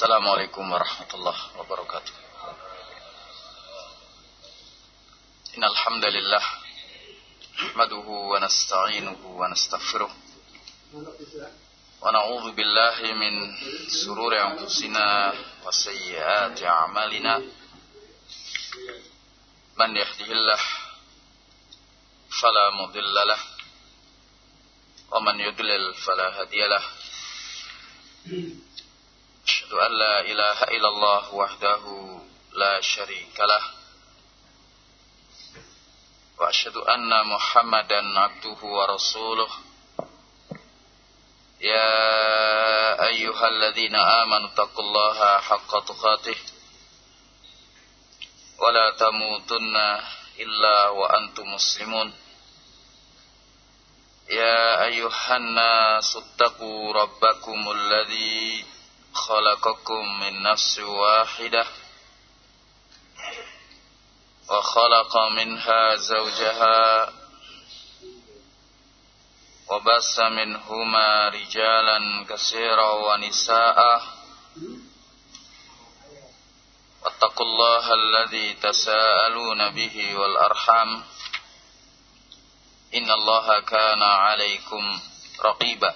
Assalamualaikum warahmatullahi wabarakatuh. Innal hamdalillah nahmaduhu wa nasta'inuhu wa nastaghfiruh. Wa na'udzu billahi min sururi anfusina wa a'malina. Man yahdihillah fala mudilla lah wa man yudlil fala hadiya وأشهد أن لا إله إلا الله وحده لا شريك له وأشهد أن محمدا عبده ورسوله يا أيها الذين آمنوا اتقوا الله حق تقاته ولا تموتن إلا وأنتم مسلمون يا أيها الناس اتقوا ربكم الذي خلقكم من نفس واحدة وخلق منها زوجها وبس منهما رجالا كثيرا ونساء واتقوا الله الذي تساءلون به والأرحام إن الله كان عليكم رقيبا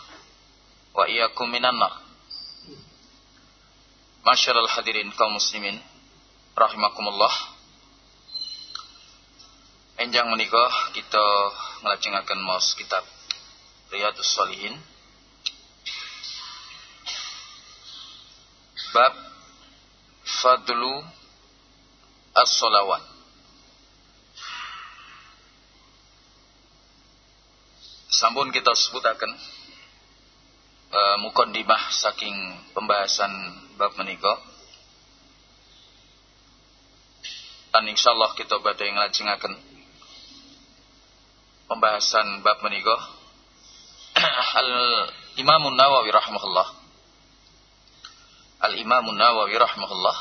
Wa iyyakum minan nar. Masyarul hadirin kaum muslimin rahimakumullah. Enjang menikah kita ngelajengaken maos kitab Riyadus Shalihin. Bab Fadlu As-Salawat. Sampun kita sebutaken uh, mukondimah saking pembahasan bab menikah dan insyaallah kita badai ngelajengaken pembahasan bab menikah Al Imam Nawawi rahimahullah. Al Imam Nawawi rahimahullah.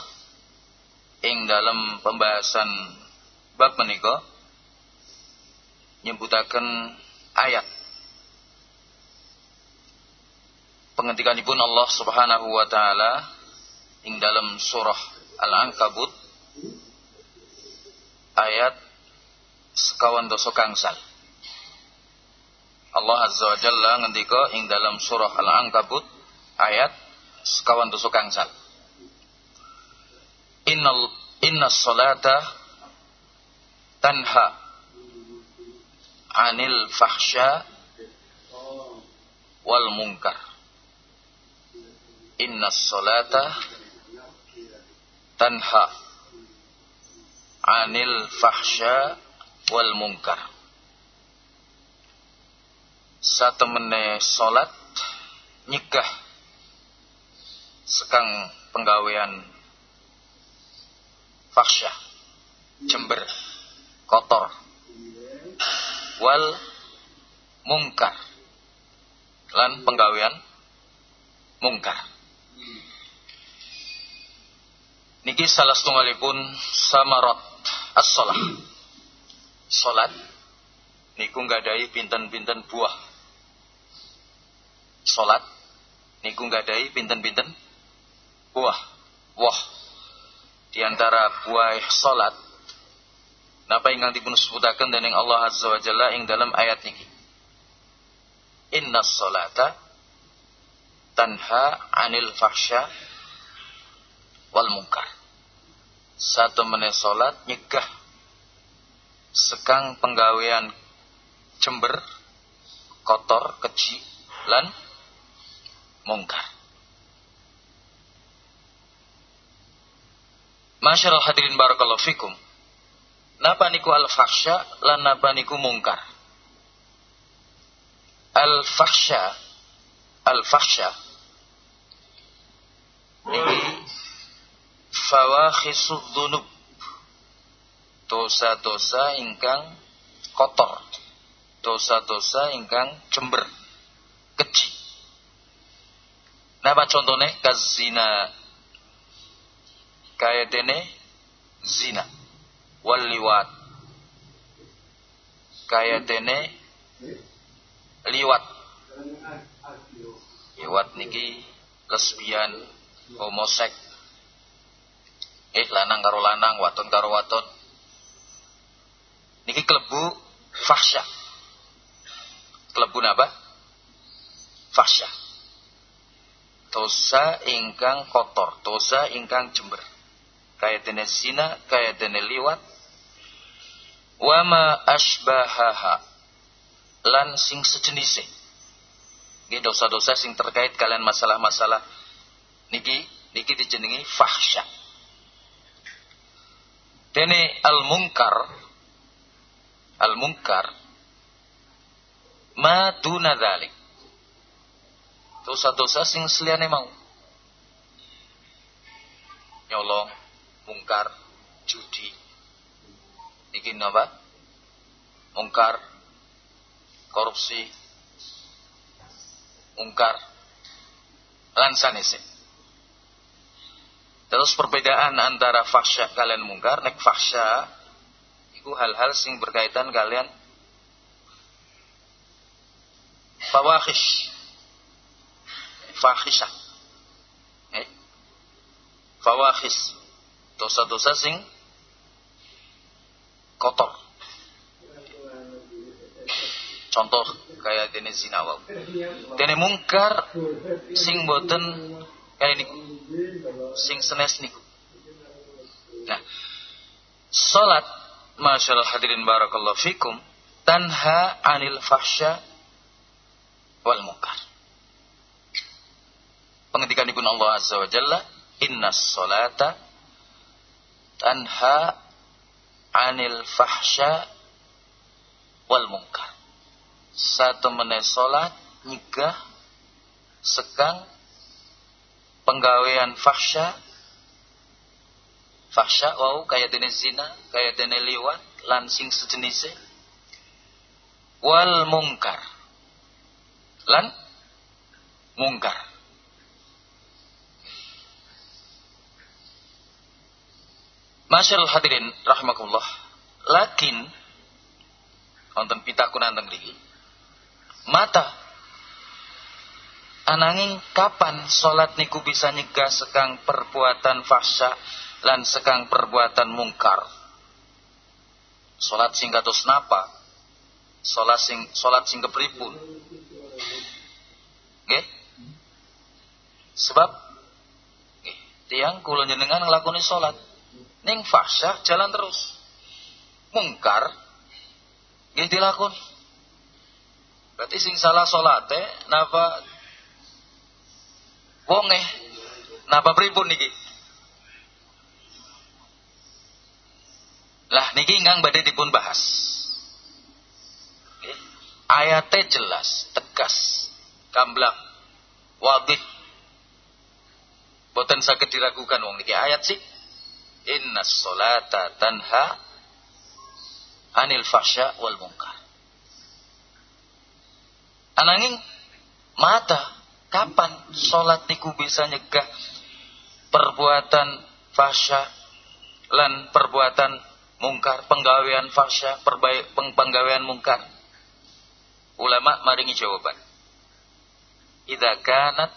Ing dalam pembahasan bab menikah nyebutaken ayat penghentikanipun Allah Subhanahu wa taala ing dalam surah Al-Ankabut ayat sekawan doso kangsal. Allah Azza wa Jalla ngendika ing dalam surah Al-Ankabut ayat sekawan doso kangsal. Innal inna salata tanha anil fahsya wal munkar inna salata tanha anil fahsya wal munkar. Satemene salat nyegah sekang penggawean fahsya jember kotor wal mungkar lan penggawean mungkar Niki salah setunggalipun samarat as-salah. Salat niku nggadahi pinten-pinten buah. Salat niku nggadahi pinten-pinten buah. Wah. Di antara buah salat napa ingkang dipun sebutaken dening Allah Azza wa Jalla ing dalam ayat niki. Inna salata tanha anil fahsya wal munkar. Satu menit salat nyegah sekang penggawean cember kotor keji lan mungkar. Masyarul hadirin barakallahu fikum. Napa niku al-fahsya lan napa niku mungkar? Al-fahsya al-fahsya niki fawakhisud dunub. Dosa-dosa ingkang kotor. Dosa-dosa ingkang cember keji. Napa contohnya? Kazina. Kaya dene zina. Wal liwat kaya dene liwat. Liwat niki lesbian homosek eh lanang karo lanang waton karo waton niki kelebu fahsya kelebu napa fahsya dosa ingkang kotor dosa ingkang jember. Kaya dene zina kaya dene liwat. Wama asbahaha lan sing nggih dosa-dosa sing terkait kalian masalah-masalah. Niki niki dijenengi fahsya dene al munkar al munkar ma duna dzalik dosa-dosa sing seliyane mau. Nyolong mungkar judi. Iki napa? Mungkar korupsi, ungkar, lan sanese. Terus perbedaan antara fahsya kalian mungkar, nek fahsya itu hal-hal sing berkaitan kalian fawahish fahisha eh? fawahis dosa-dosa sing kotor Contoh kayak dene zina wau. Dene mungkar sing boten kayak niku. Sing senes niku. Nah, salat masyaallah hadirin barakallahu fikum tanha anil fahsya wal munkar. Pengendikanipun Allah Azza wa Jalla, "Innas salata tanha anil fahsya wal munkar." satu menit sholat nyegah sekang penggawean fahsya. Fahsya wau kaya dene zina kaya dene liwat lansing sejenisnya. Wal mungkar. Lan mungkar. Masyaallah hadirin rahimakumullah. Lakin wonten pitaku nanteng mriki mata ananging kapan salat niku bisa nyegah sekang perbuatan fahsya lan sekang perbuatan mungkar? Salat sing kados napa? Salat sing salat sing kepripun? Nggih? Sebab nggih tiang kula jenengan nglakoni salat ning fahsya jalan terus. Mungkar nggih dilakoni. Berarti sing salah salate napa wonge napa pripun niki? Lah niki ingkang badhe dipun bahas. Ayatnya jelas, tegas, gamblang, wadih. Boten saged diragukan wong niki ayat sih. Inna solata tanha anil fahsya wal munkar. Ananging mata kapan sholat niku bisa nyegah perbuatan fasya lan perbuatan mungkar penggawean fasya perbaik penggawean mungkar? Ulama maringi jawaban. Idza kanat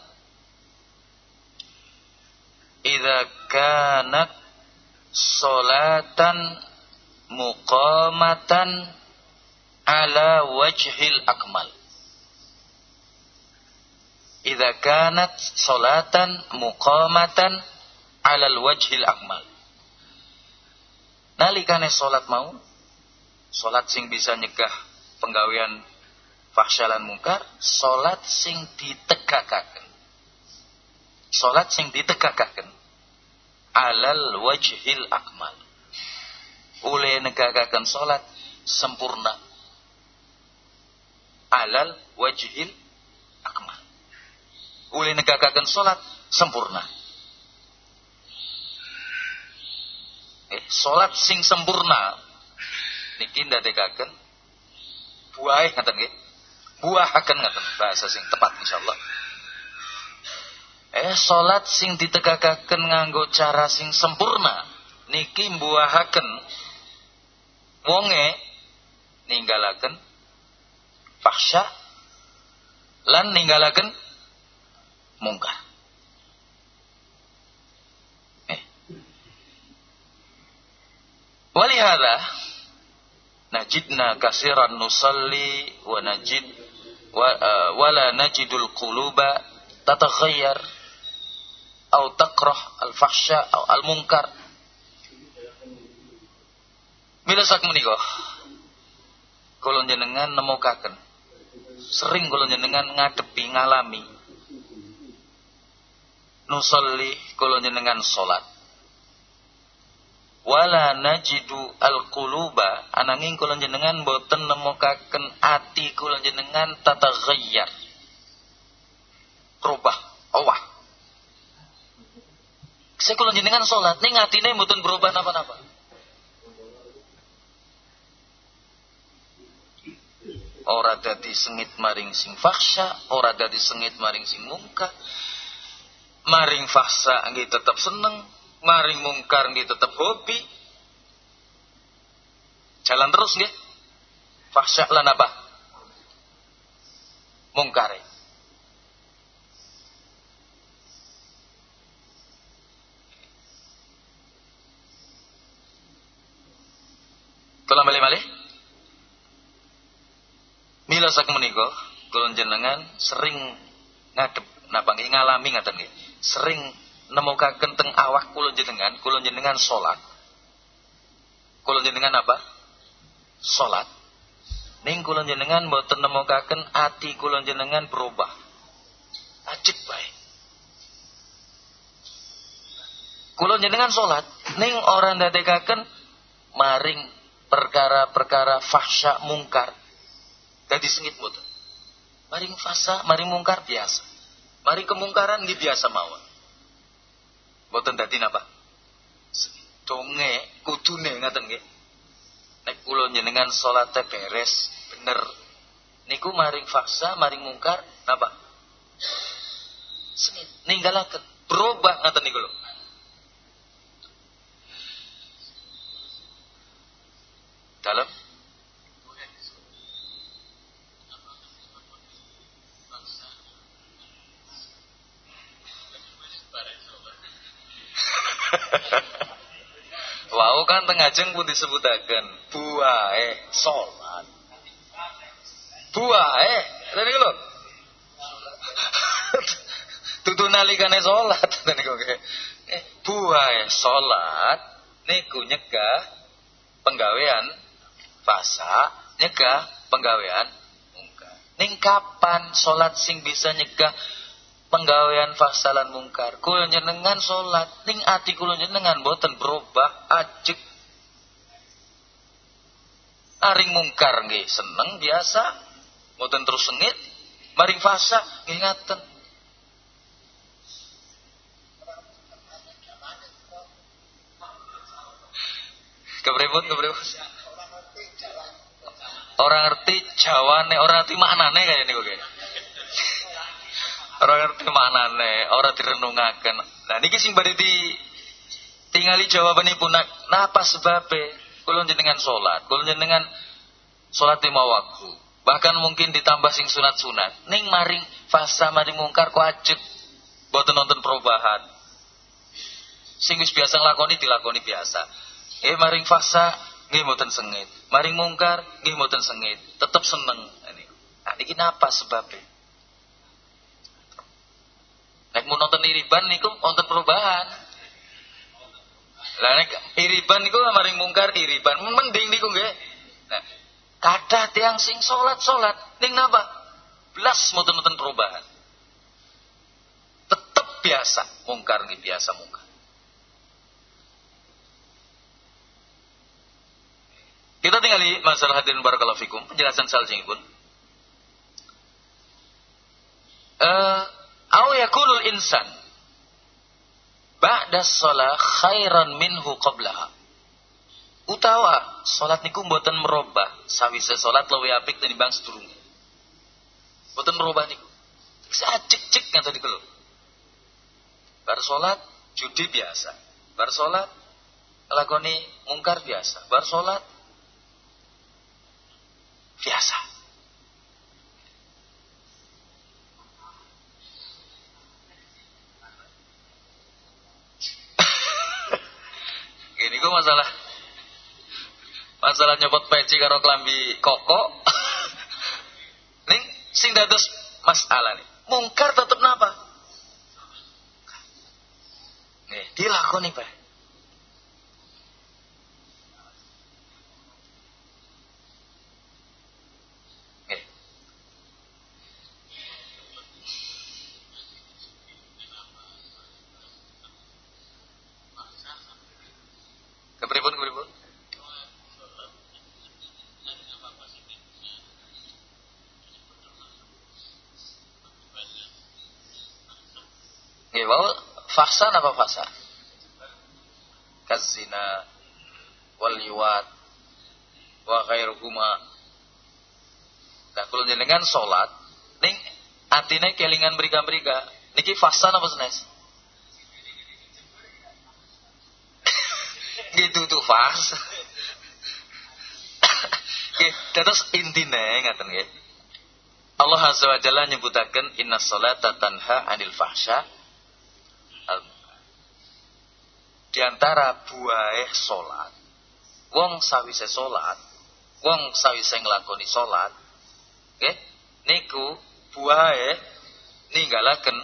idza kanat salatan muqamatan ala wajhil akmal idza kanat salatan muqamatan alal wajhil akmal. Nalikane salat mau, salat sing bisa nyegah penggawean fahsyalan mungkar, salat sing ditegakaken. Salat sing ditegakaken alal wajhil akmal. Oleh negakaken salat sempurna. Alal wajhil akmal. Oleh negakaken salat sempurna. eh, salat sing sempurna. Niki ndadekaken buah ngaten nggih? Buahaken ngaten bahasa sing tepat insyaallah. Eh salat sing ditegakaken nganggo cara sing sempurna niki buahaken wonge ninggalaken fahsya lan ninggalaken mungkar Walihada najidna kasiran nusalli wa najid wa, uh, wala najidul quluba tataghayyar atau takrah al-fahsya atau al-munkar. Bila sak menika kula jenengan nemukaken sering kula jenengan ngadepi ngalami nusalli kula jenengan salat wala najidu al-quluba. Ananging kula jenengan boten nemukaken ati kula jenengan tataghayyar rubah Allah saya kula jenengan salat ning atine mboten berubah napa-napa. Ora dadi sengit maring sing faksha ora dadi sengit maring sing mungkar maring fahsa nggih tetep seneng maring mungkar nggih tetep hobi. Jalan terus nggih. Fahsya lan apa? Mungkare. Kula malih-malih. Mila sak menika kula jenengan sering ngadep napa nggih ngalami ngaten nggih. Sering nemukaken teng awak kula jenengan, kula jenengan salat. Kula jenengan apa? Salat. Ning kula jenengan mboten nemukaken ati kula jenengan berubah. Ajib bae. Kula jenengan salat, ning ora ndadekaken maring perkara-perkara fahsya mungkar. Dadi sengit mboten. Maring fasa, maring mungkar biasa. Mari kemungkaran di biasa mawon. Mboten dadi napa? Donge kudune ngaten nggih. Nek kula njenengan salate beres bener. Niku maring faksa, maring mungkar napa? Sengit ninggalaken berubah ngaten niku lho. Dalam Wau kan tengajeng pun disebutaken buahe salat. Buahe, lha niku lho. Dudu nalikane salat. Eh, buahe salat niku nyegah penggawean fasa, nyegah penggawean mungkar. Ning kapan salat sing bisa nyegah penggawean fasalan mungkar. Kula jenengan salat ning ati kula jenengan boten berubah ajek aring mungkar nggih seneng biasa. Boten terus sengit maring fasa nggih ngaten. Kepripun kepripun orang ngerti jawane orang ngerti maknane kaya niku kaya Orang ngerti maknane, orang direnungaken. Nah niki sing bari di tingali jawabanipun napa sebabe kula jenengan salat, kula jenengan salat lima waktu. Bahkan mungkin ditambah sing sunat-sunat. Ning maring fasa maring mungkar kok ajek boten nonton perubahan. Sing wis biasa nglakoni dilakoni biasa. Eh maring fasa nggih mboten sengit. Maring mungkar nggih mboten sengit. Tetep seneng. Nah niki napa sebabnya? Nek mau nonton iriban niku wonten perubahan. Lah nek iriban niku maring mungkar iriban mending niku nggih. Nah, kathah tiang sing salat-salat ning napa? Blas mboten-mboten perubahan. Tetep biasa mungkar nggih biasa mungkar. Kita tinggali masalah hadirin barakallahu fikum, penjelasan pun. Eh, uh, au yakulul insan ba'da shalah khairan minhu qablaha. Utawa salat niku mboten merubah sawise salat luwih apik tinimbang sedurunge. Mboten merubah niku. Sajek-cek ngata niku lho. Bar salat judi biasa. Bar salat lakoni mungkar biasa. Bar salat biasa. Ini gue masalah masalah nyopot peci karo klambi koko. nih sing dados masalah nih. Mungkar tetep napa? Nih, dilakoni. Kepripun kepripun? Nggih, wau faksa apa faksa? Kazina wal liwat wa ghairuhuma. Nah, kula jenengan salat ning atine kelingan briga-briga. Niki faksa apa senes? gitu tuh fars terus intinya ngaten nggih Allah Azza wa Jalla nyebutaken inna salata tanha anil fahsya di antara buah salat wong sawise salat wong sawise nglakoni salat nggih niku buahe ninggalaken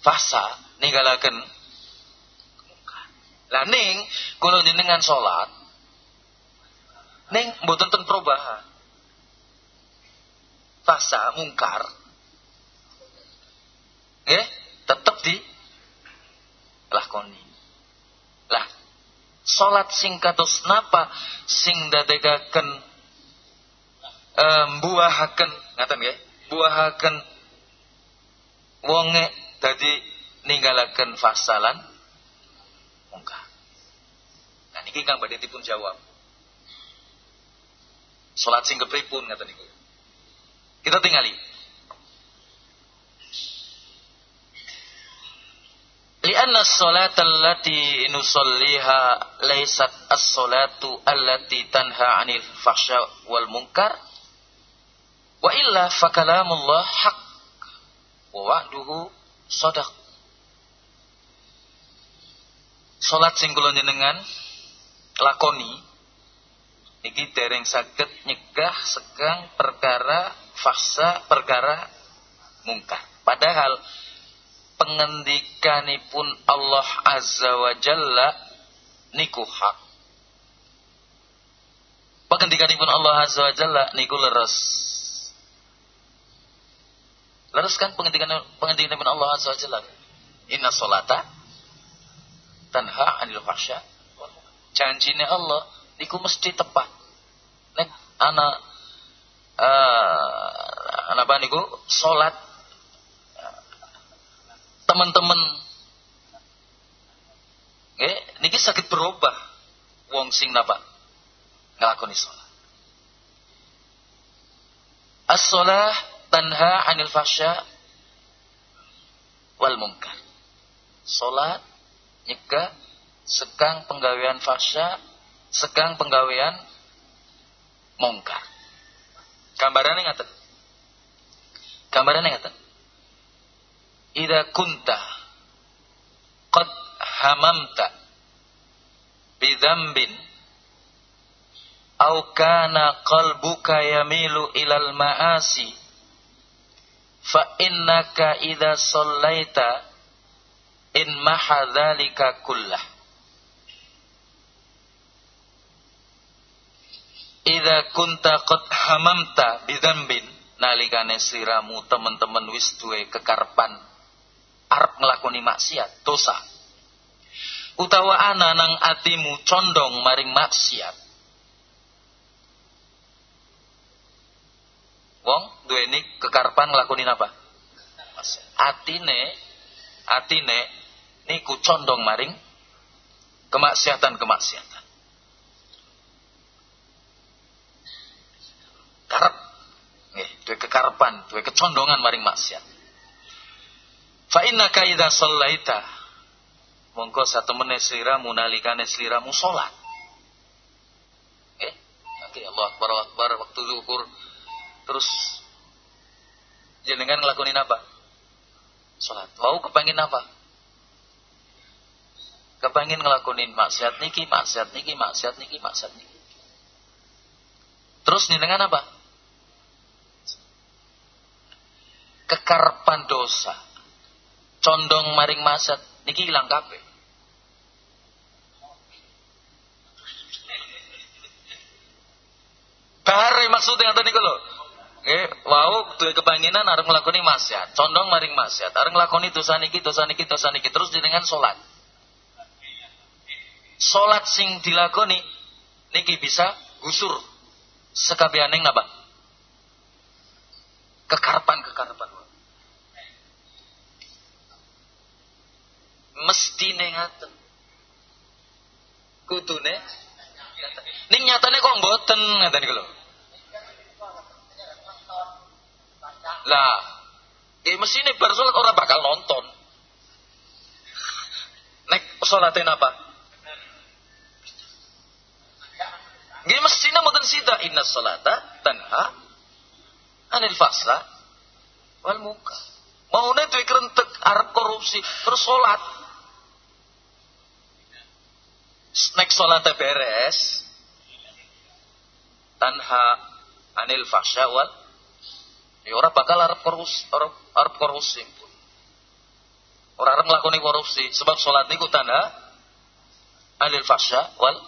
fasa ninggalaken lah ning kula jenengan salat ning mboten ten perubahan. Fasa mungkar. Nggih, tetep di lakoni. Salat sing kados napa sing dadekaken um, buahaken ngaten nggih buahaken wonge dadi ninggalaken fasalan mungkar. Nah niki Kang badhe dipun jawab. Salat sing kepripun ngaten niku. Kita tinggali. Lianna as-salata allati nusalliha laysat as-salatu allati tanha 'anil fahsya wal munkar wa illa fa kalamullah haqq wa wa'duhu shadaq salat sing kula njenengan lakoni iki dereng saged nyegah segang perkara fasa perkara mungkar padahal pengendikanipun Allah azza wa jalla niku hak. Pengendikanipun Allah azza wa jalla niku leres. Leres kan pengendikan pengendikanipun Allah azza wa jalla? Inna salata tanha anil fahsya janjine Allah niku mesti tepat. Nek ana uh, apa niku? Salat teman-teman. Nggih niki sakit berubah. Wong sing napa? Nglakoni salat as-shalah tanha anil fahsya wal munkar. Salat nyegah sekang penggawean fasya sekang penggawean mongkar gambarannya ngaten? Gambarannya ngaten Ida kunta qad hamamta bidhanbin au kana kalbuka yamilu ilal ma'asi fa innaka ida sallaita in mahadzalika kullah. Ida kunta qad hamamta bidhanbin nalikane siramu teman-teman wis duwe kekarpan arep nglakoni maksiat, dosa. Utawa ana nang atimu condong maring maksiat. Wong duweni kekarepan nglakoni apa? Atine atine niku condong maring kemaksiatan-kemaksiatan. karep nggih duwe kekarepan duwe kecondongan maring maksiat fa innaka idza shallaita mongko satemene sliramu nalikane sliramu salat. Nggih oke Allah akbar akbar waktu zuhur. Terus jenengan ngelakuin apa salat. Mau kepengin apa? Kepengin ngelakuin maksiat niki maksiat niki maksiat niki maksiat niki. Terus jenengan apa? Kekarpan dosa condong maring masat niki hilang kabeh bare maksudnya ngoten niku lho Eh, wow, tuh kebanginan arep nglakoni maksiat, condong maring maksiat, arep nglakoni dosa niki, dosa niki, dosa niki terus dengan salat. Salat sing dilakoni niki bisa gusur sekabianing napa? Kekarpan-kekarpan. Mestine ngaten. Kudune ning nyatane kok mboten ngaten iku lho. Lah, eh mesine bar salat ora bakal nonton. Nek salate napa? Nggih mesine mboten sida inna salata tanha anil fahsya wal munkar. Maune duwe krentek arep korupsi terus salat nek salate beres. Tanha anil fahsya wal ya ora bakal arep korupsi arep korupsi. Ora arep nglakoni korupsi. Sebab salat niku tanha anil fahsya wal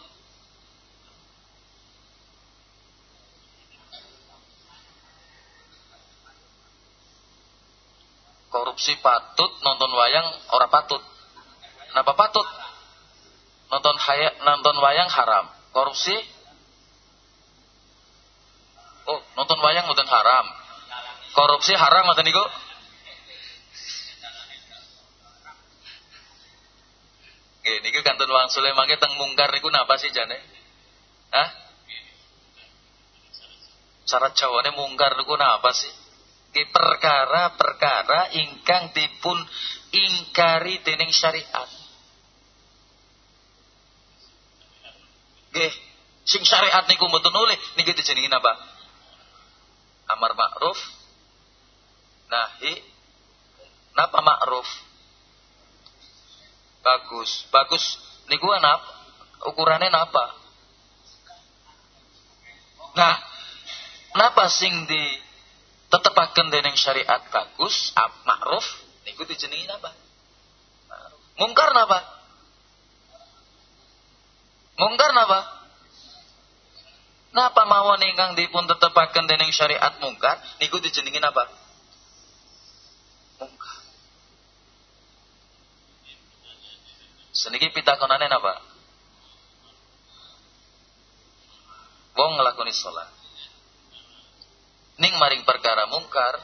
korupsi patut nonton wayang ora patut. Kenapa patut nonton haya, nonton wayang haram. Korupsi? Oh, nonton wayang nonton haram. Korupsi haram ngoten niku? Nggih, kantun Wang Sule mangke teng mungkar niku napa sih jane? Hah? Syarat jawane mungkar niku napa sih? Ki perkara-perkara ingkang dipun ingkari dening syariat. Nggih, sing syariat niku mboten oleh niki dijenengi napa? Amar ma'ruf nahi napa ma'ruf? Bagus, bagus niku napa? Ukurannya napa? Nah, napa sing di tetepaken dening syariat bagus, ma'ruf niku dijenengi napa? Mungkar napa? Mungkar napa? Napa mawon ingkang dipun tetepaken dening syariat mungkar niku dijenengi napa? Mungkar. Seniki pitakonane napa? Wong nglakoni salat. Ning maring perkara mungkar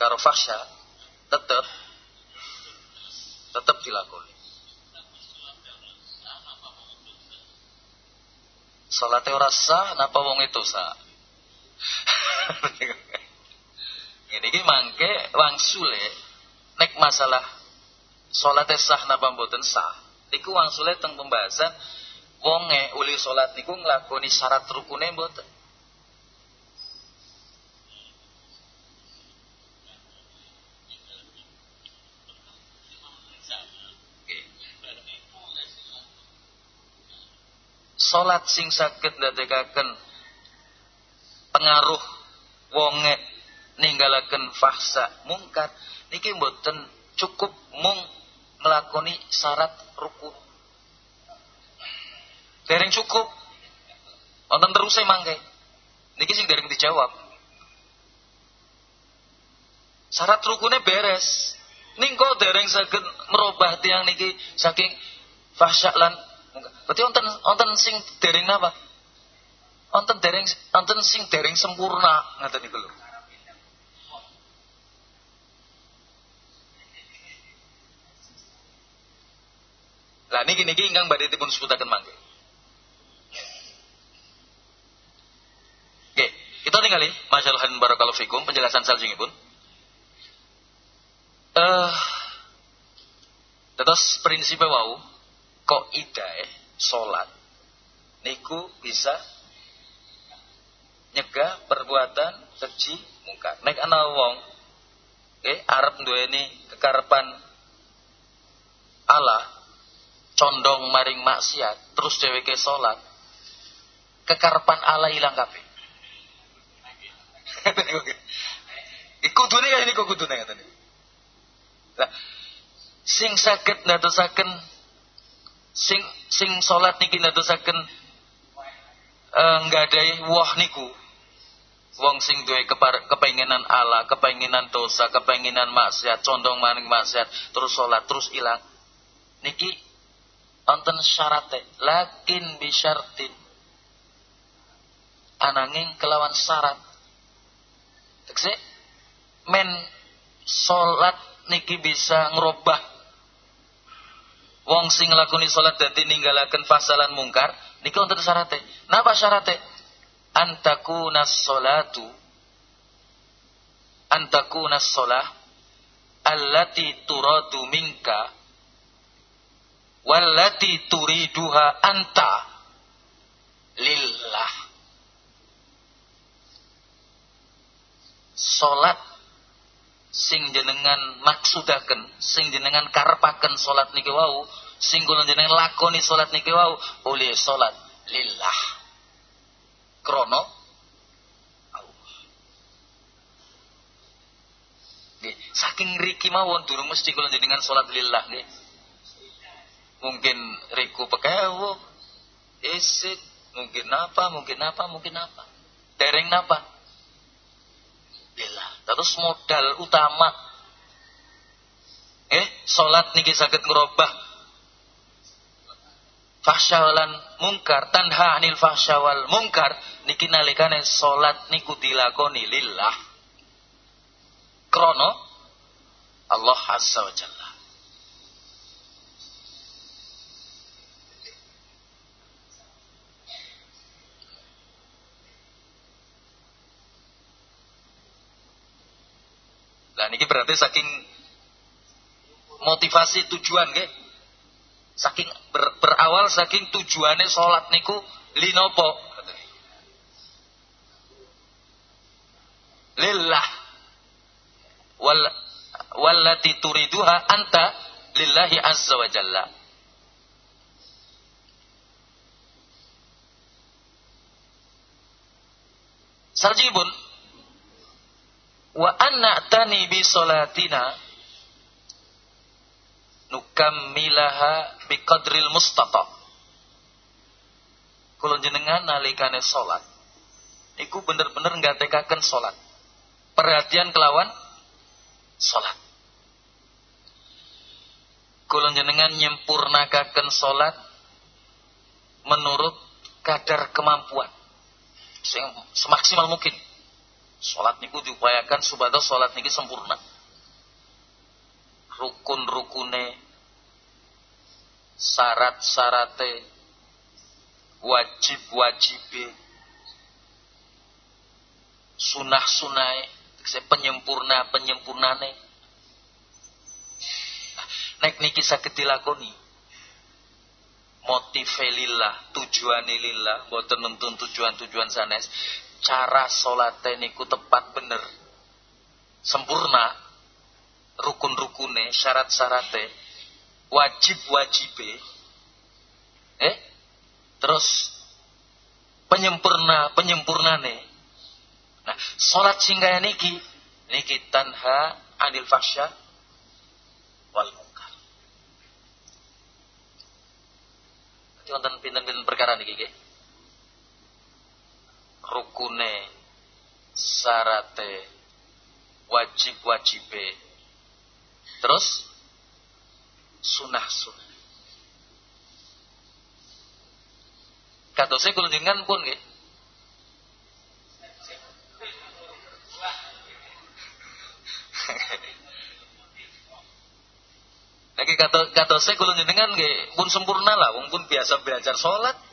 karo fahsya tetep tetep dilakoni. Salate ora sah napa wong itu sah? Ini ki mangke wangsule nek masalah salate sah napa mboten sah. Iku wangsule teng pembahasan wonge uli salat niku nglakoni syarat rukune mboten. Salat sing saged ndadekaken pengaruh wonge ninggalaken fahsa mungkar niki mboten cukup mung nglakoni syarat rukun dereng cukup Wonten terus mangke. Niki sing dereng dijawab. Syarat rukunnya beres. Ning kok dereng saged merubah tiang niki saking fahsya lan berarti wonten wonten sing dereng napa? Wonten dereng wonten sing dereng sempurna ngoten niku lho. Lah niki niki ingkang badhe dipun sebutaken mangke. Oke, kita ningali masyaallah barakallahu fikum penjelasan salajengipun. Eh uh, terus prinsip wau kok idae? Salat niku bisa nyegah perbuatan keji mungkar. Nek ana wong eh arep duweni kekarepan Allah condong maring maksiat terus dheweke salat kekarepan Allah ilang kabeh. Iku kudune kaya niku kudune ngaten lah sing saged ndadosaken sing sing salat niki ndadosaken uh, nggadahi woh niku. Wong sing duwe kepengenan Allah, kepengenan dosa, kepengenan maksiat, condong maring maksiat, terus salat, terus ilang. Niki wonten syarate lakin bisyartin ananging kelawan syarat. Tekse men salat niki bisa ngerubah wong sing nglakoni salat dadi ninggalaken fasalan mungkar niki wonten syarate. Napa syarate? Antakuna salatu antakuna shalah allati turadu minka wallati turiduha anta lillah. Salat sing jenengan maksudaken sing jenengan karepaken salat niki wau sing kula jenengan lakoni salat niki wau oleh salat lillah. Krono Allah. Saking riki mawon durung mesti kula jenengan salat lillah nggih. Mungkin riku pekewo isit mungkin apa mungkin apa mungkin apa. Dereng apa lillah terus modal utama. Eh salat niki saged ngerubah fahsyawalan mungkar tanha anil fahsyawal mungkar niki nalikane salat niku dilakoni lillah. Krono Allah azza wa jalla Nah ini berarti saking motivasi tujuan ke, Saking ber, berawal saking tujuannya sholat niku linopo. Lillah. Wal wallati turiduha anta lillahi azza wa jalla. Sarjibun wa anna tani bi salatina nukammilaha bi qadril mustata. Kula jenengan nalikane salat. Iku bener-bener nggatekaken salat. Perhatian kelawan salat. Kula jenengan nyempurnakaken salat menurut kadar kemampuan. Semaksimal mungkin Sholat niku diupayakan supaya sholat niki sempurna. Rukun-rukune, syarat-syarate, wajib-wajibe, sunah-sunai, penyempurna penyempurnane. Nek niki saged dilakoni. Motive lillah, tujuane lillah, boten tujuan-tujuan sanes cara sholat niku tepat bener. Sempurna rukun-rukune syarat-syarate wajib-wajibe. Eh? Terus penyempurna penyempurnane. Nah sholat singgah niki niki tanha anil fasya wal munkar. Wonten pinten-pinten perkara niki nggih rukune sarate wajib-wajibe. Terus sunah-sunah. Katose kula jenengan pun nggih. Lagi kata kata saya kalau jenengan nggih pun sempurna lah, pun biasa belajar sholat.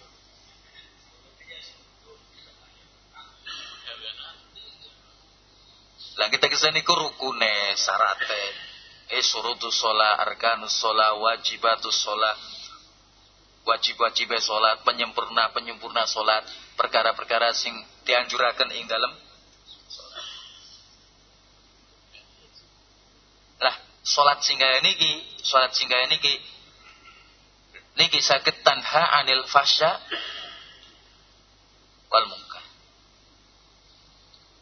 Lah kita ke sini ku rukune sarate, eh surutu sholat, arkanus sholat, wajibatus sholat, wajib-wajib sholat, penyempurna penyempurna sholat, perkara-perkara sing dianjurakan ing dalam salat singgah niki, salat singgah niki niki saged tanha anil fasya wal.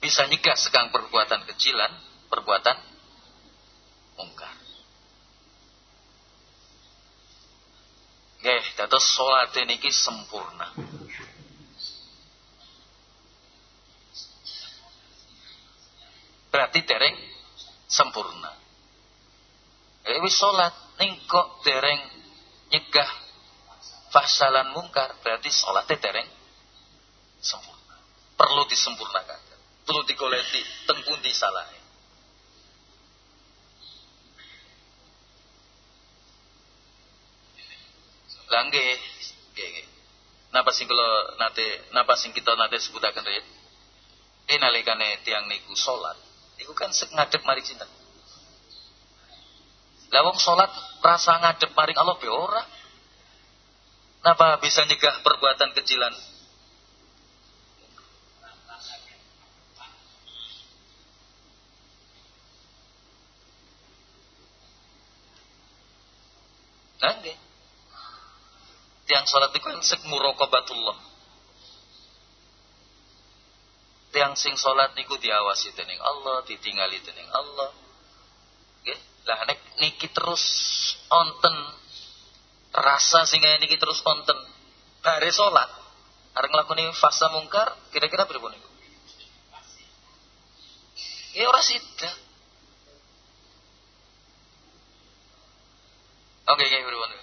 Bisa nyegah sekang perbuatan kecilan, perbuatan mungkar. Nggih, dados salat niki sempurna. Berarti dereng sempurna. Eh wis salat ning kok dereng nyegah fahsalan mungkar berarti salatnya dereng sempurna. Perlu disempurnakan. Perlu digoleti teng pundi salahe. Napa sing kula nate napa sing kita nate sebutaken rek? Ini nalikane tiang niku salat, niku kan sek ngadep mari wong salat rasa ngadep maring Allah be ora. Napa bisa nyegah perbuatan kecilan? Nangge. Tiang salat iku sek muraqabatullah. Tiang sing salat niku diawasi dening Allah, ditingali dening Allah. Lah nek niki terus onten rasa sehingga niki terus onten bare salat arep nglakoni fasa mungkar kira-kira pripun niku? Ya ora. Oke, okay, okay, pripun?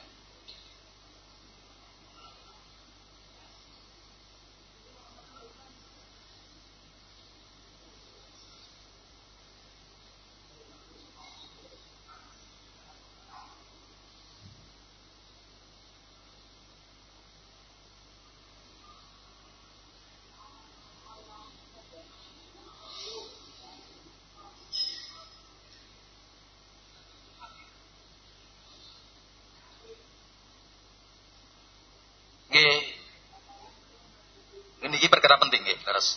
Perkara penting nggih, leres.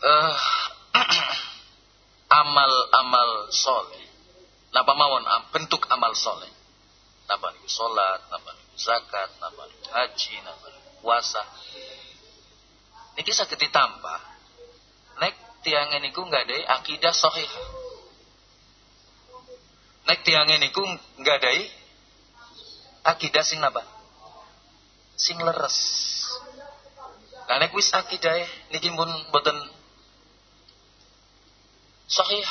Uh, amal-amal soleh. Napa mawon bentuk amal soleh. Napa niku salat, napa niku zakat, napa niku haji, napa niku puasa. Niki saged ditambah. Nek tiang niku nggak ada akidah sahih. Nek tiang niku nggak ada akidah sing napa? Sing leres. Lah nek wis akidah niki pun boten sahih.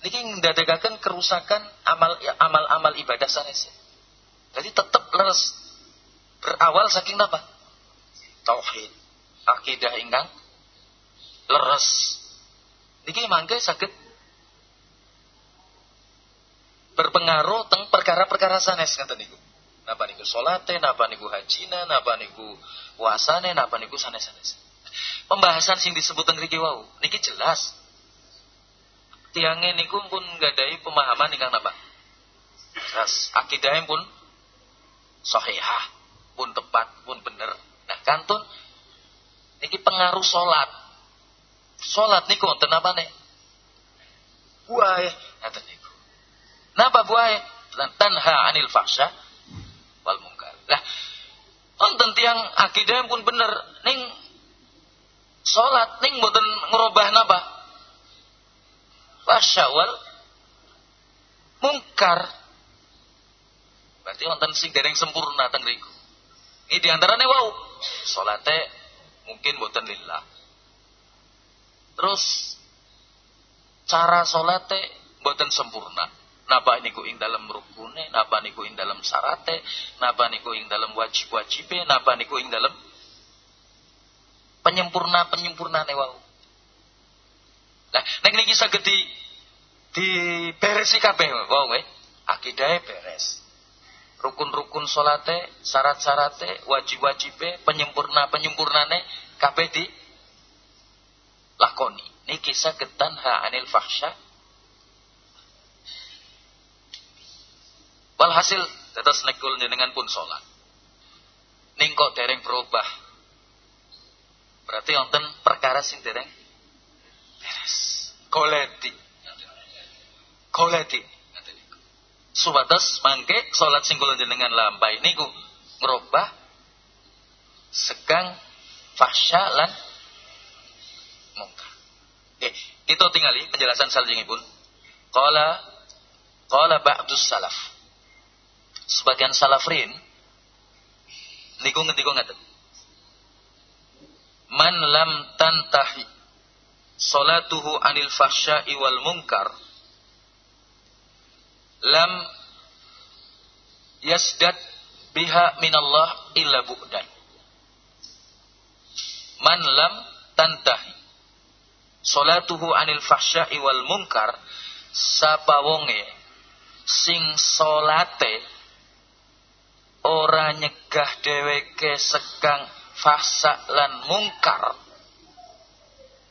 Niki ndadekaken kerusakan amal amal-amal ibadah sanes. Jadi tetap leres berawal saking apa? Tauhid. Akidah ingkang leres. Niki mangke sakit berpengaruh teng perkara-perkara sanes ngoten niku. Napa niku salate, napa niku hajina, napa niku puasane, napa niku sanes-sanes. Pembahasan sing disebut teng mriki wau niki jelas. Tiange niku pun gadai pemahaman ingkang napa? Jelas akidahnya pun sahihah, pun tepat, pun bener. Nah, kantun niki pengaruh salat. Salat niku wonten nih? Wah, ngaten niku. Napa buaya? Tanha anil fahsya Lah, wonten tiang akidah pun bener ning salat ning mboten ngerubah napa? Fahsya wal mungkar. Berarti wonten sing dereng sempurna teng riku. Ini di antaranya wow. Salate mungkin boten lillah. Terus cara salate boten sempurna. Napa niku ing dalam rukune, napa niku ing dalam sarate, napa niku ing dalam wajib-wajibe, napa niku ing dalam penyempurna-penyempurna wau. Nah, nek niki saged di diberesi kabeh wau nggih. Akidahe beres. Rukun-rukun salate, syarat-syarate, wajib-wajibe, penyempurna-penyempurnane kabeh di lakoni. Niki saged tanha anil fahsya Walhasil tetes nekul jenengan pun sholat. Ning kok dereng berubah. Berarti wonten perkara sing dereng beres. Koleti. Koleti. Subatas mangke sholat sing kula jenengan lampahi niku ngerubah segang fahsya lan mungkar. Eh, kita tinggali penjelasan saljengipun. Qala qala ba'dus salaf sebagian salafrin niku ngendika ngaten man lam tantahi salatuhu anil fahsya'i wal munkar lam yasdad biha minallah illa bu'dan. Man lam tantahi salatuhu anil fahsya'i wal munkar sapa wonge sing salate ora nyegah dheweke sekang fasa lan mungkar.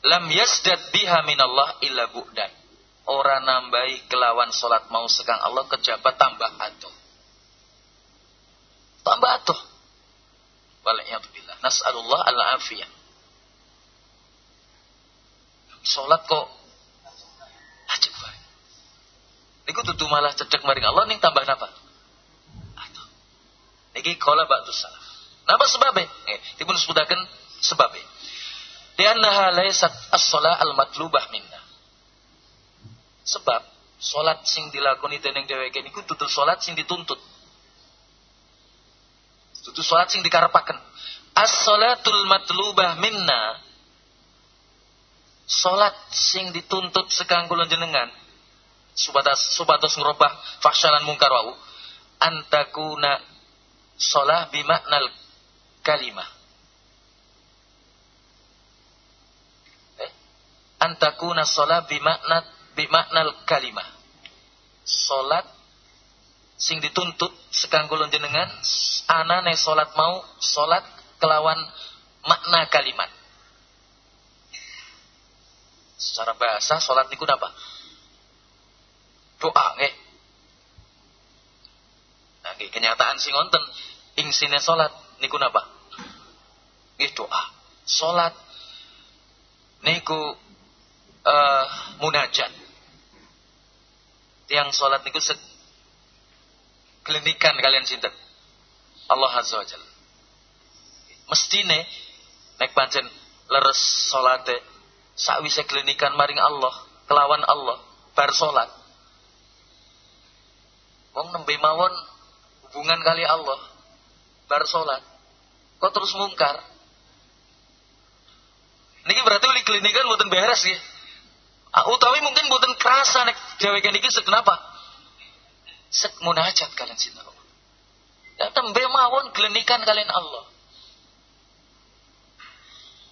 Lam yasdad biha minallah illa bu'dan. Ora nambahi kelawan salat mau sekang Allah kejabat tambah atuh tambah atuh waliyadzubillah nas'alullah al-afiyah. Salat kok ajib bae niku tutu malah cedek maring Allah ning tambah napa Niki kala ba'du salaf. Napa sebabnya? Eh, dipun sebutaken sebabnya. Liannaha laysat as-shalah al-matlubah minna. Sebab salat sing dilakoni dening dheweke niku dudu salat sing dituntut. Dudu salat sing dikarepaken. As-salatul matlubah minna. Salat sing dituntut sekang kula jenengan subatas subatas ngerubah fahsyalan mungkar wau antakuna Solah bimaknal kalimah. Eh? Antakuna solah bimakna bimaknal kalimah. Solat sing dituntut sekangkulun jenengan anane solat mau solat kelawan makna kalimat. Secara bahasa solat niku apa? Doa nggih. Kenyataan sing wonten ing sine salat niku napa? Nggih doa. Salat niku uh, munajat. Tiang salat niku se kelinikan kalian sinten? Allah Azza. Mestine nek pancen leres salate sakwise kelinikan maring Allah, kelawan Allah bar salat. Wong nembe mawon hubungan kali Allah bar sholat kok terus mungkar niki berarti uli klinikan buatan beres ya utawi mungkin buatan kerasa nek cewek niki kenapa sek munajat kalian sinten ya tembe mawon klinikan kalian Allah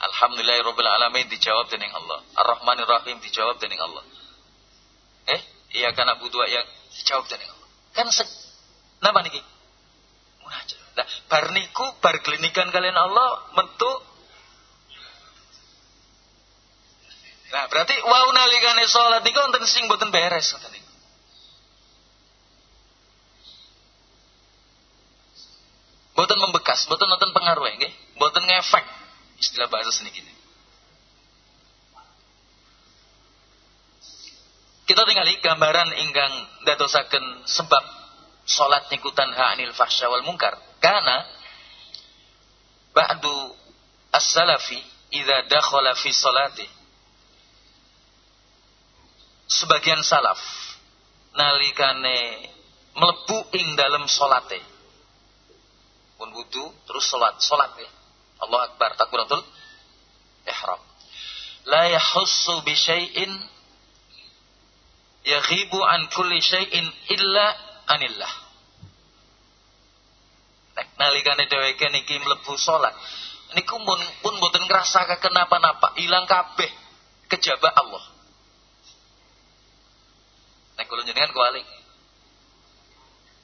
Alhamdulillahirabbil alamin dijawab dening Allah. Ar-Rahmanir Rahim dijawab dening Allah. Eh, iya kan Abu Dua yang dijawab dening Allah. Kan sek napa niki? Munajat. Nah, bar niku bar klinikan kalian Allah mentu Nah, berarti wau nalikane salat niku wonten sing boten beres ngoten niku. Boten membekas, boten nonton pengaruh nggih, boten ngefek istilah bahasa seni gini. Kita tinggali gambaran ingkang dadosaken sebab salat niku tanha anil fahsya wal munkar. Karena ba'du as-salafi idza dakhala fi salati sebagian salaf nalikane mlebu ing dalam salate pun wudu terus salat. Salat ya. Allah akbar takbiratul ihram. La yahussu bi syai'in yaghibu an kulli syai'in illa anillah. Nek nalikane dheweke niki mlebu salat niku pun pun mboten ngrasake kenapa-napa ilang kabeh kejaba Allah. Nek kula jenengan kualik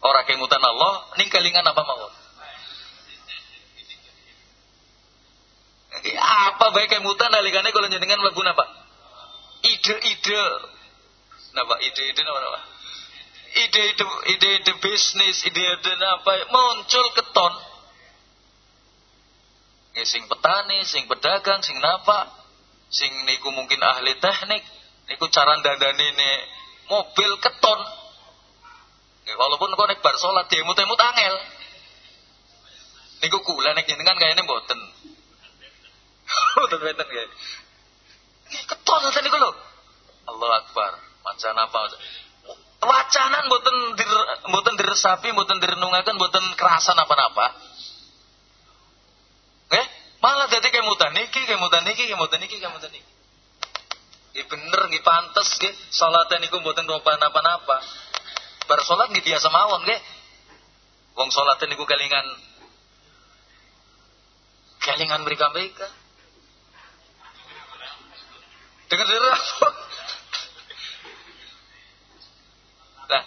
ora kemutan Allah ning kelingan apa mawon? Apa baik kemutan nalikane kula jenengan mlebu napa? Ide-ide. Napa? Ide-ide napa napa ide-ide ide-ide bisnis ide-ide apa muncul keton ya, sing petani sing pedagang sing napa sing niku mungkin ahli teknik niku cara dandani mobil keton Ya, walaupun kau nek bar salat dia emut-emut angel. Niku kula nek jenengan kayaknya mboten. Mboten benten kae. Keton niku lho. Allah Akbar. Macan apa? Wacanan mboten dir mboten diresapi, mboten direnungaken, mboten kerasan apa-apa. Nggih? Malah dadi kemutan niki, kemutan niki, kemutan niki, kemutan niki. Nggih bener nggih pantes nggih salate niku mboten rupa napa-napa bar salat nggih biasa mawon nggih. Wong salat niku kelingan kelingan mereka-mereka. Dengar-dengar Lah,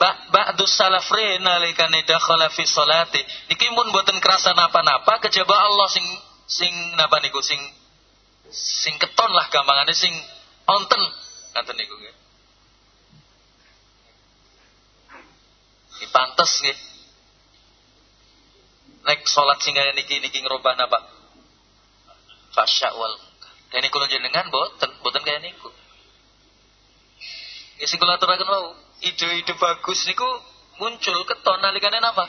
ba ba'du salafre nalikane dakhala fi salati niki mun mboten kerasa napa-napa kejaba Allah sing sing napa niku sing sing keton lah gampangane sing onten ngaten niku nggih pantes nggih. Nek salat sing niki niki ngrobah napa? Fasya wal Kene kula jenengan boten boten kaya niku. Ya sing kula aturaken wau, ide-ide bagus niku muncul keton nalikane napa?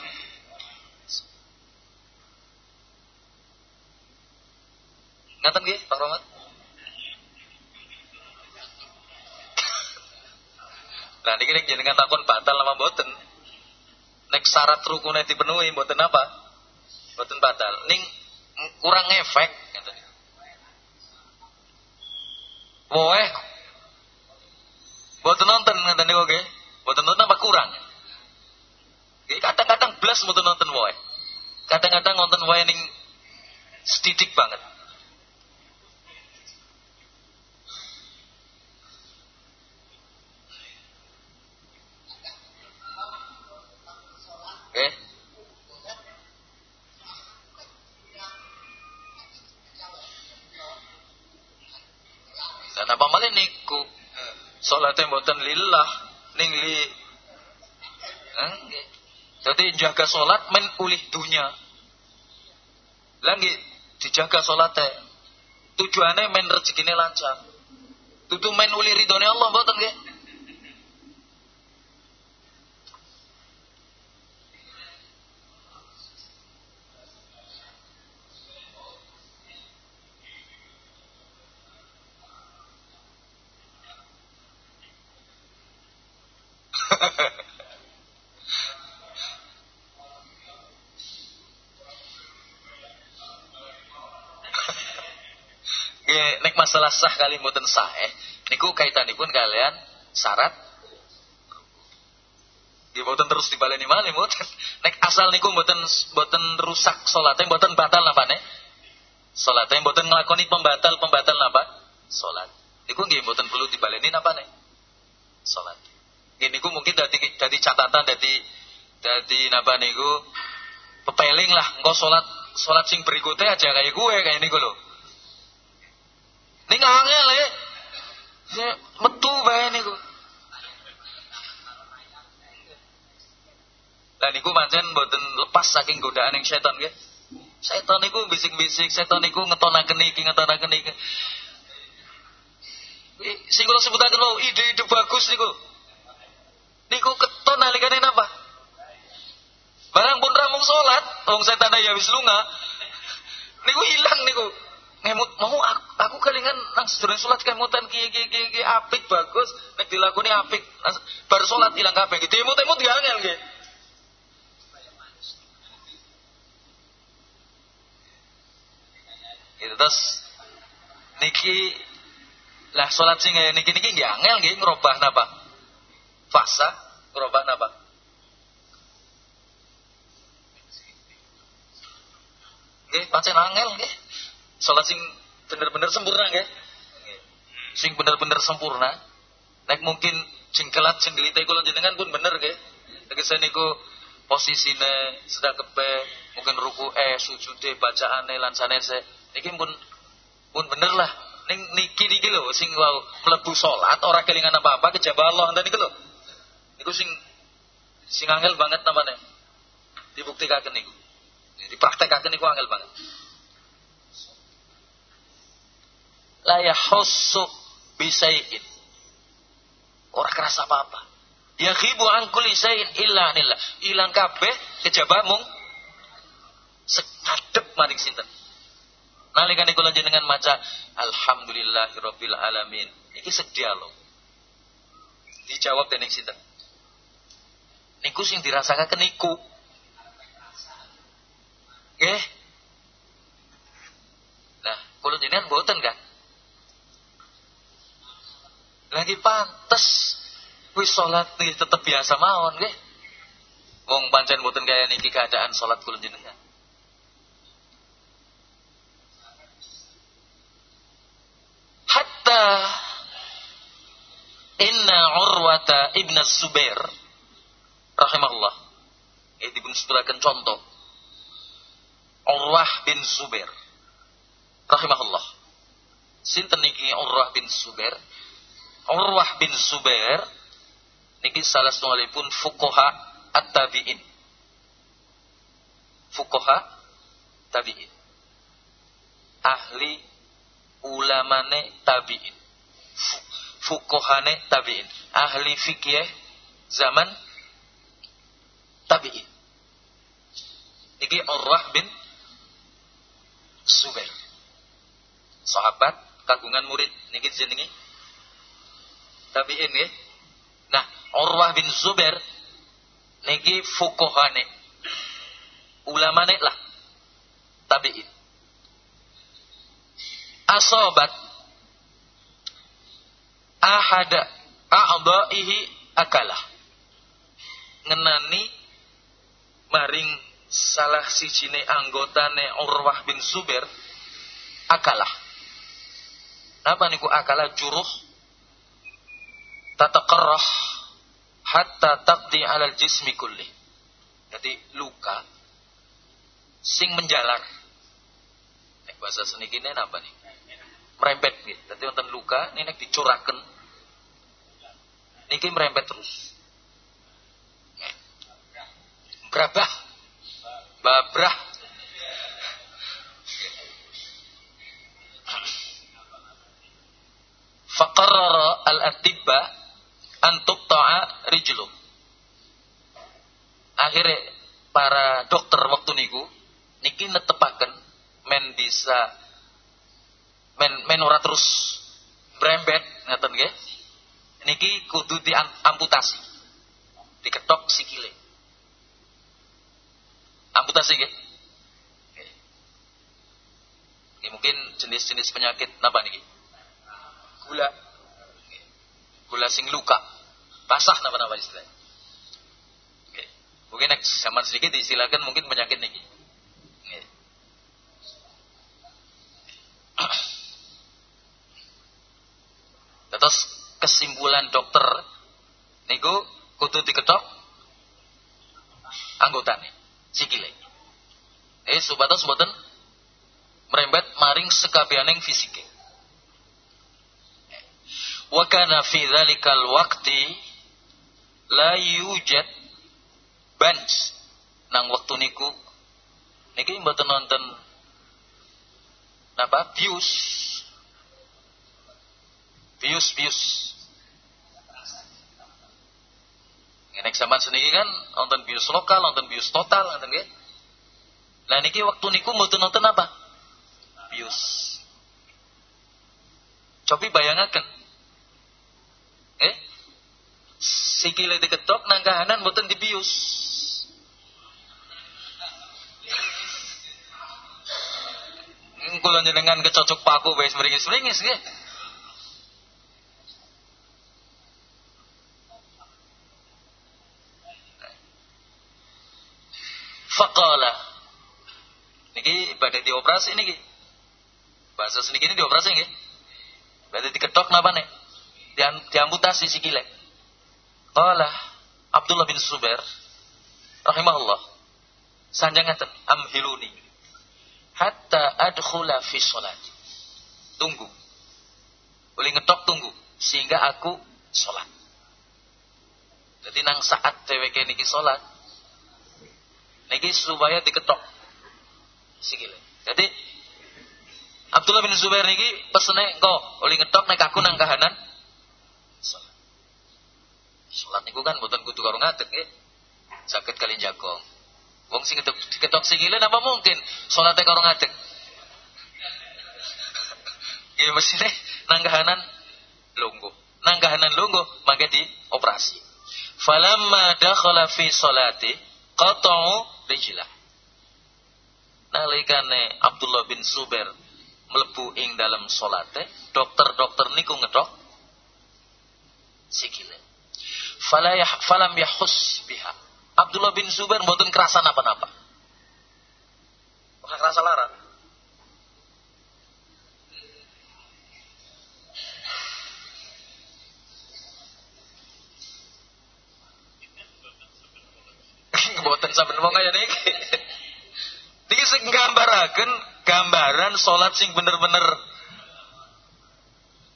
Ngaten nggih, Pak Romat? Nah, niki nek jenengan takon batal nama boten nek syarat rukunnya dipenuhi mboten apa mboten batal ning kurang efek ngeten Woe mboten nonton ngeten niku nggih. Mboten nonton apa kurang? Kadang-kadang belas mboten nonton woe kadang-kadang nonton woe ning setitik banget ning li eh? Jadi jaga salat men ulih dunya. Lagi dijaga salatnya tujuannya men rezekine lancar. Tutu men ulih ridone Allah mboten nggih. Masalah sah kali mboten sah eh. Niku kaitanipun kalian syarat di mboten terus dibaleni malih mboten. Nek asal niku mboten mboten rusak salate mboten batal nih salate mboten nglakoni pembatal-pembatal napa salat. Niku nggih mboten perlu dibaleni nih salat. Ini niku mungkin dari dari catatan dari dari napa niku pepeling lah. Engko salat salat sing berikutnya aja kayak gue kayak niku loh Ning angel ya. Metu bae niku. Lah niku pancen mboten lepas saking godaan yang setan nggih. Setan niku bisik-bisik, setan niku ngetonaken iki, ngetonaken iki. Sing kula sebutaken wau ide-ide bagus niku. Niku keton nalikane napa? Barang pun ramung salat, wong setan ya wis lunga. Niku hilang niku ngemut mau aku, aku kelingan nang sedurung salat kemutan ki ki ki ki apik bagus. Nek dilakoni apik baru sholat ilang kabeh gitu emut-emut ya nggih itu terus niki lah salat sing eh, niki niki nggih angel nggih ngrobah napa? Fasa ngrobah napa? Nggih, pancen angel nggih. Salat sing bener-bener sempurna nggih. Sing bener-bener sempurna. Nek mungkin sing kelat sing gelite kula jenengan pun bener nggih. Tegese niku posisine sedang kepe mungkin ruku eh sujude bacaane lan sanese niki pun pun bener lah ning niki niki lho sing wau mlebu salat ora kelingan apa-apa kejaba Allah niku lho niku sing sing angel banget namanya dibuktikan niku dipraktekkan niku angel banget la yahussu bisai'in ora kerasa apa-apa Ya khibu an kulli syai'in illa. Ilang kabeh kejaba mung sekadep maring sinten. Nalika niku jenengan maca alhamdulillahirabbil alamin. Iki sedia loh. Dijawab dening sinten? Niku sing dirasakaken niku. Nggih. Nah, kula jenengan mboten kan? Lagi pantes wis salat nih tetep biasa mawon nggih. Wong pancen mboten kaya niki keadaan salat kula jenengan. Hatta inna Urwata ibn Subair rahimahullah. Ini dipun sebutkan contoh. Urwah bin Subair rahimahullah. Sinten niki Urwah bin Subair? Urwah bin Subair niki salah pun fukoha at-tabi'in. Fukoha tabi'in. Ahli ulamane tabi'in. Fukohane tabi'in. Ahli fikih zaman tabi'in. Niki Urwah bin Zubair. Sahabat kagungan murid niki jenenge tabi'in nggih. Nah, Urwah bin Zubair niki fukohane ulamane lah tabi'in. Asobat ahada a'dha'ihi akalah. Ngenani maring salah sijine anggotane Urwah bin Zubair akalah. Apa niku akalah? Juruh tataqarrah hatta taqdi alal jismi kulli. Jadi luka sing menjalar. Nek bahasa seni kene apa nih? Merembet gitu. Jadi wonten luka ini nek dicuraken niki merembet terus. Brabah. Babrah. Faqarrara al-atibba antuk ta'a rijlu. Akhirnya para dokter waktu niku niki netepaken men bisa men men ora terus brembet ngaten nggih. Niki kudu diamputasi. Diketok sikile. Amputasi nggih. Mungkin jenis-jenis penyakit napa niki? Gula. Gula sing luka basah nama-nama istilah. Oke. Mungkin next zaman sedikit disilakan mungkin penyakit nih. Terus kesimpulan dokter niku kudu diketok anggotane sikile. Eh subatos boten merembet maring sekabianing fisike. Wa kana fi dzalikal waqti la yujad bench nang waktu niku niki mboten nonton napa bius bius bius Nek zaman seniki kan nonton bius lokal, nonton bius total, nonton nggih. Lah niki waktu niku mboten nonton apa? Bius. Cobi bayangaken. Eh? Sikile diketok nang kahanan mboten dibius. kula jenengan kecocok paku wis meringis-meringis nggih. Faqala. Niki badhe dioperasi niki. Bahasa seniki ini dioperasi nggih. Badhe diketok napa nih? Diam, diamputasi sikile. Qala Abdullah bin Zubair rahimahullah sanjangaten amhiluni hatta adkhula fi salat. Tunggu. Boleh ngetok tunggu sehingga aku salat. Jadi nang saat dheweke niki salat Niki supaya diketok sikile. Jadi Abdullah bin Zubair niki pesene engko oleh ngetok nek aku nang kahanan. Salat niku kan mboten kudu karo ngadeg nggih. Saged kalian jagong. Wong sing ketok, sikile napa mungkin salate karo ngadeg. Ya mesine nang kahanan lungguh. Nang kahanan lungguh mangke di operasi. Falamma dakhala fi salati qata'u rijlah. Nalikane Abdullah bin Zubair mlebu ing dalam salate, dokter-dokter niku ngedok sikile. Fala yah, falam yahus biha. Abdullah bin Zubair mboten kerasa napa-napa. Ora kerasa lara. Mboten sampeyan wong kaya niki. Niki sing nggambaraken gambaran salat sing bener-bener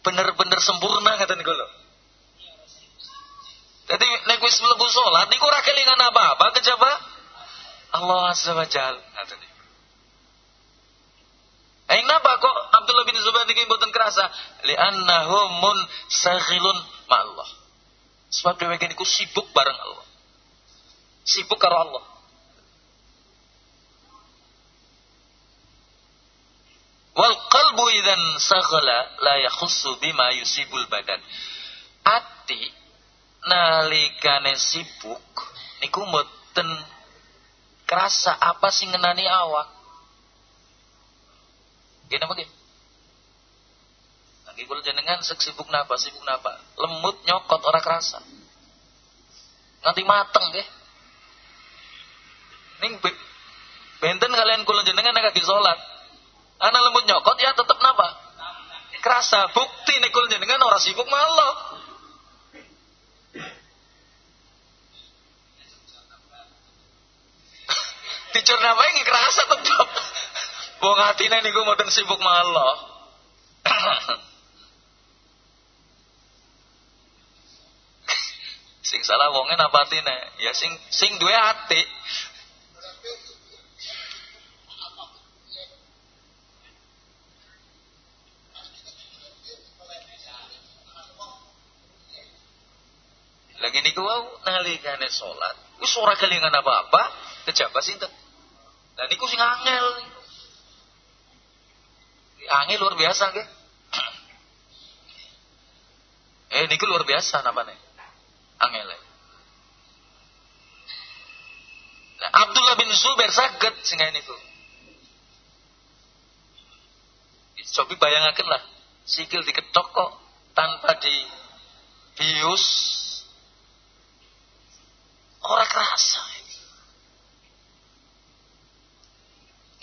bener-bener sempurna kata niku. Jadi nek wis mlebu salat niku ora kelingan apa-apa kejaba Allah Azza wa Jalla. Eh napa kok Abdullah bin Zubair niki mboten kerasa? Li'annahu munsaghilun ma'allah. Sebab dheweke niku sibuk bareng Allah. Sibuk karo Allah. Wal qalbu idzan saghala la yakhussu bima yusibul badan. Ati nalikane sibuk niku mboten kerasa apa sing ngenani awak. Gini apa gini? Lagi kula jenengan sek sibuk napa, sibuk napa? Lemut nyokot ora kerasa. Nanti mateng nggih. Ning be- benten kalian kula jenengan nek lagi salat. Ana lemut nyokot ya tetep napa? Kerasa bukti nek kula jenengan ora sibuk malah. Dicur napa iki kerasa tetep. Wong atine niku mboten sibuk malah. sing salah wonge napa atine? Ya sing sing duwe ati. Lagi niku wau nalikane salat, wis ora kelingan apa-apa, kejaba sinten. Lah niku sing angel. Angel luar biasa nggih. Eh niku luar biasa namanya. Angel. Nah, Abdullah bin Zubair saged sing niku. Coba bayangaken lah, sikil diketok kok tanpa di bius Ora kerasa.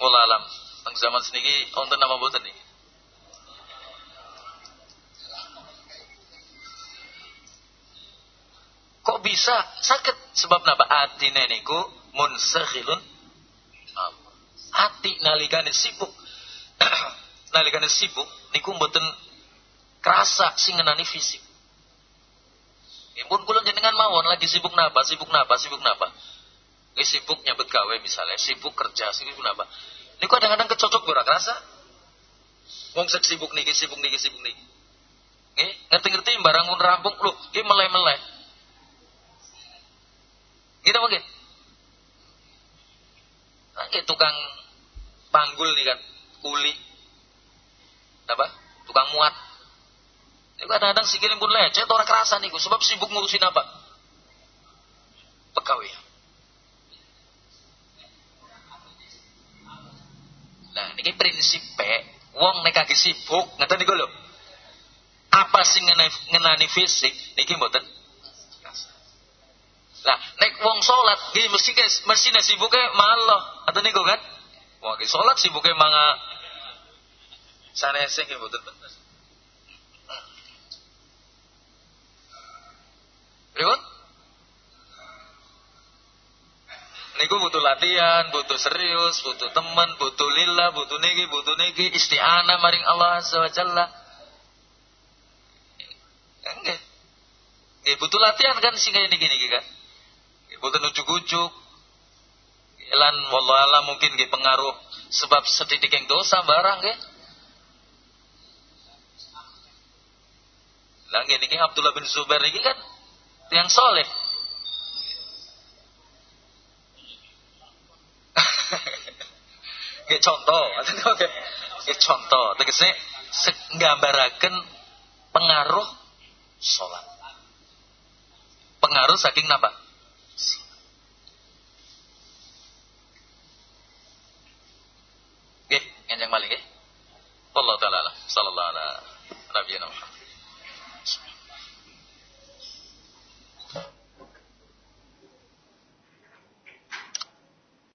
Mula alam. Nang zaman seniki wonten nama mboten niki. Kok bisa sakit sebab napa atine niku munsakhilun Hati nalikane sibuk. nalikane sibuk niku mboten kerasa sing ngenani fisik. Ya pun kula jenengan mawon lagi sibuk napa, sibuk napa, sibuk napa. Ini sibuk nyabet gawe misalnya, sibuk kerja, sibuk napa. Ini kadang-kadang kecocok ora kerasa. Wong sek sibuk niki, sibuk niki, sibuk niki. Nggih, ngerti-ngerti barang mun rampung, lho, iki meleh-meleh. Gitu mungkin. Nah, tukang panggul nih kan, kuli. Apa? Tukang muat. Ini kadang-kadang sikilin pun lecet orang kerasa niku sebab sibuk ngurusin apa? Pegawai. Nah, ini prinsip wong nek kaki sibuk ngeten niku lho. Apa sing ngenani fisik niki mboten lah, nek wong salat nggih mesti mesti sibuke malah. Atau niku kan? Wong iki salat sibuke manga sanese nggih mboten bener. Pripun? Niku butuh latihan, butuh serius, butuh teman, butuh lillah, butuh niki, butuh niki, isti'anah maring Allah Azza wa Jalla. Nggih butuh latihan kan sing niki niki kan. Bukan ujuk-ujuk. Lan wallah mungkin nggih pengaruh sebab sedidik yang dosa barang nggih. Lah nggih niki Abdullah bin Zubair niki kan yang soleh. Nggih contoh, nggih contoh, tegese nggambaraken pengaruh sholat. Pengaruh saking napa? Nggih, enjang malih nggih. Wallahu taala sallallahu alaihi wasallam. Muhammad